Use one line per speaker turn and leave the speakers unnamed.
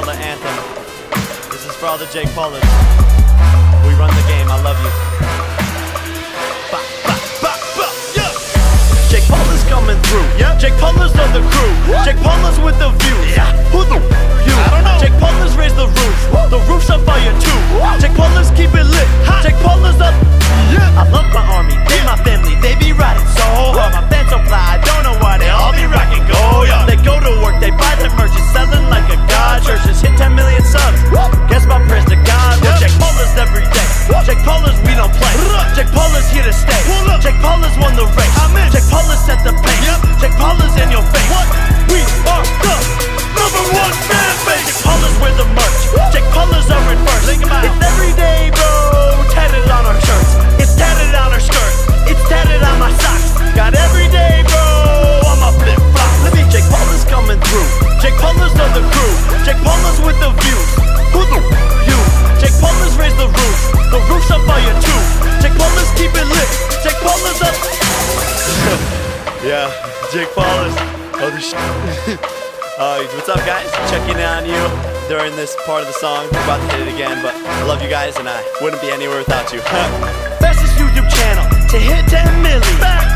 called the anthem. This is for all the Jake Paulers. We run the game. The race. Jake Paulers set the pace. Jake Paulers in your face. We are the number one fan base. Jake Paulers wear the merch. Jake Paulers are in first. It's every day, bro. Tatted on our shirts. It's tatted on our skirts. It's tatted on my socks. Got every day, bro. On my flip flop. Let me. Jake Paulers coming through. Jake Paulers are the crew. Jake Paulers with the views. Who the you? Jake Paulers raise the roof. The roof's on fire too. Jake Paulers keep it lit. Jake Paulers up. Yeah, Jake Paulers. Holy shit. Uh, what's up, guys? Checking in on you during this part of the song. We're about to hit it again, but I love you guys, and I wouldn't be anywhere without you. Fastest YouTube channel to hit 10 million. I